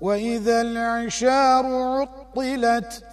وإذا العشار عطلت